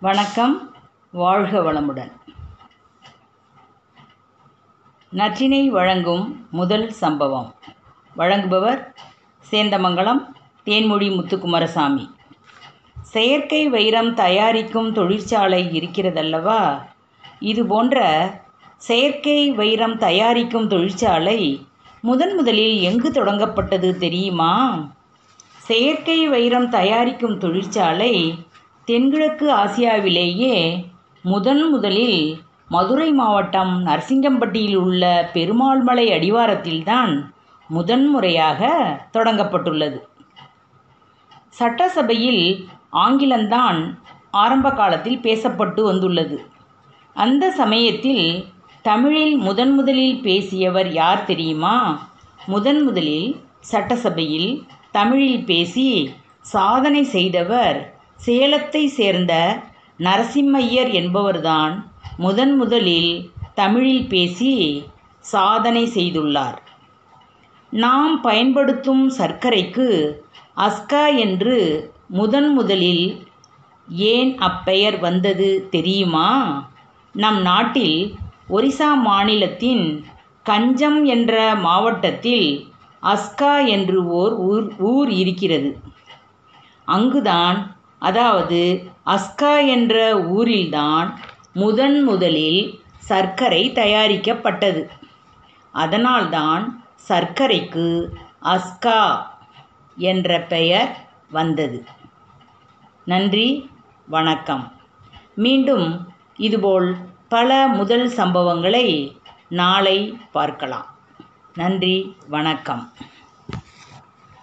வணக்கம் வாழ்க வளமுடன். நற்றினை வழங்கும் முதல் சம்பவம். வழங்குபவர் சேந்தமங்கலம் தேன்மொழி முத்துக்குமாரசாமி. செயற்கை வைரம் தயாரிக்கும் தொழிற்சாலை இருக்கிறதல்லவா? இது போன்ற செயற்கை வைரம் தயாரிக்கும் தொழிற்சாலை முதன் முதலில் எங்கு தொடங்கப்பட்டது தெரியுமா? செயற்கை வைரம் தயாரிக்கும் தொழிற்சாலை தென்கிழக்கு ஆசியாவிலேயே முதன் முதலில் மதுரை மாவட்டம் நரசிங்கம்பட்டியில் உள்ள பெருமாள்மலை அடிவாரத்தில்தான் முதன்முறையாக தொடங்கப்பட்டுள்ளது. சட்டசபையில் ஆங்கிலம்தான் ஆரம்ப காலத்தில் பேசப்பட்டு வந்துள்ளது. அந்த சமயத்தில் தமிழில் முதன் முதலில் பேசியவர் யார் தெரியுமா? முதன் முதலில் சட்டசபையில் தமிழில் பேசி சாதனை செய்தவர் சேலத்தை சேர்ந்த நரசிம்மையர் என்பவர்தான் முதன் முதலில் தமிழில் பேசி சாதனை செய்துள்ளார். நாம் பயன்படுத்தும் சர்க்கரைக்கு அஸ்கா என்று முதன் முதலில் ஏன் அப்பெயர் வந்தது தெரியுமா? நம் நாட்டில் ஒரிசா மாநிலத்தின் கஞ்சம் என்ற மாவட்டத்தில் அஸ்கா என்று ஓர் ஊர் ஊர் இருக்கிறது. அங்குதான் அதாவது அஸ்கா என்ற ஊரில்தான் முதன் முதலில் சர்க்கரை தயாரிக்கப்பட்டது. அதனால்தான் சர்க்கரைக்கு அஸ்கா என்ற பெயர் வந்தது. நன்றி வணக்கம். மீண்டும் இதுபோல் பல முதல் சம்பவங்களை நாளை பார்க்கலாம். நன்றி வணக்கம்.